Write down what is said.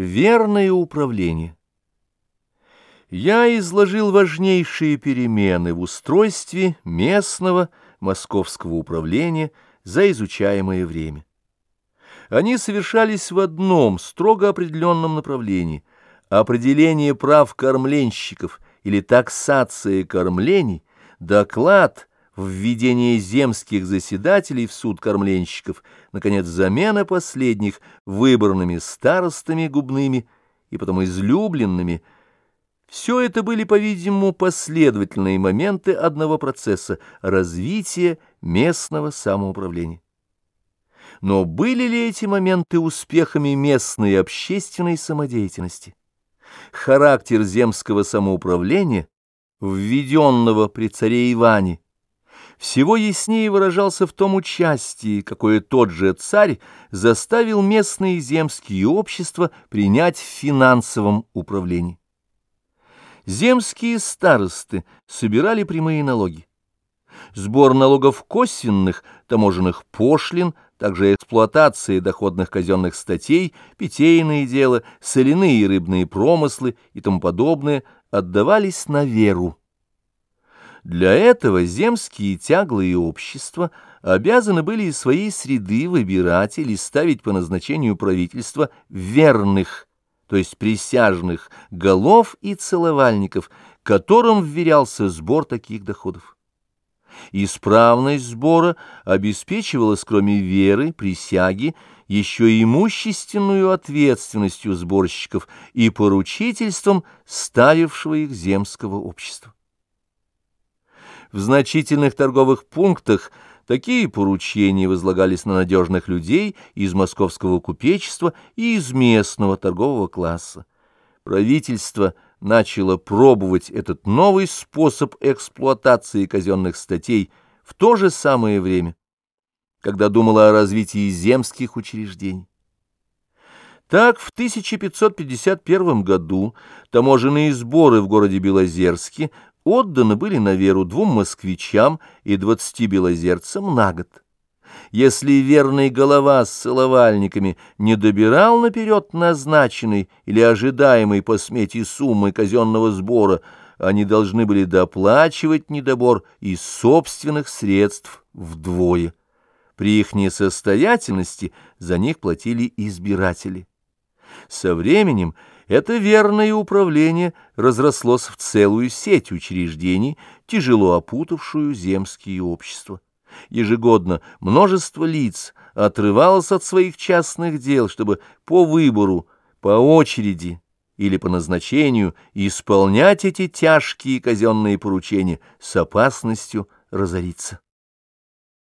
Верное управление. Я изложил важнейшие перемены в устройстве местного московского управления за изучаемое время. Они совершались в одном строго определенном направлении – определение прав кормленщиков или таксация кормлений, доклад – введение земских заседателей в суд кормленщиков, наконец, замена последних выбранными старостами губными и потом излюбленными. Все это были, по-видимому, последовательные моменты одного процесса развития местного самоуправления. Но были ли эти моменты успехами местной общественной самодеятельности? Характер земского самоуправления, введенного при царе Иване, всего яснее выражался в том участии, какое тот же царь заставил местные земские общества принять в финансовом управлении. Земские старосты собирали прямые налоги. Сбор налогов косвенных, таможенных пошлин, также эксплуатация доходных казенных статей, питейные дела, соляные и рыбные промыслы и тому подобное отдавались на веру. Для этого земские тяглые общества обязаны были из своей среды выбирать или ставить по назначению правительства верных, то есть присяжных, голов и целовальников, которым вверялся сбор таких доходов. Исправность сбора обеспечивалась, кроме веры, присяги, еще имущественную ответственностью сборщиков и поручительством ставившего их земского общества. В значительных торговых пунктах такие поручения возлагались на надежных людей из московского купечества и из местного торгового класса. Правительство начало пробовать этот новый способ эксплуатации казенных статей в то же самое время, когда думало о развитии земских учреждений. Так, в 1551 году таможенные сборы в городе Белозерске отданы были на веру двум москвичам и двадцати белозерцам на год. Если верный голова с целовальниками не добирал наперед назначенной или ожидаемой по смете суммы казенного сбора, они должны были доплачивать недобор из собственных средств вдвое. При их несостоятельности за них платили избиратели. Со временем это верное управление разрослось в целую сеть учреждений, тяжело опутавшую земские общества. Ежегодно множество лиц отрывалось от своих частных дел, чтобы по выбору, по очереди или по назначению исполнять эти тяжкие казенные поручения с опасностью разориться.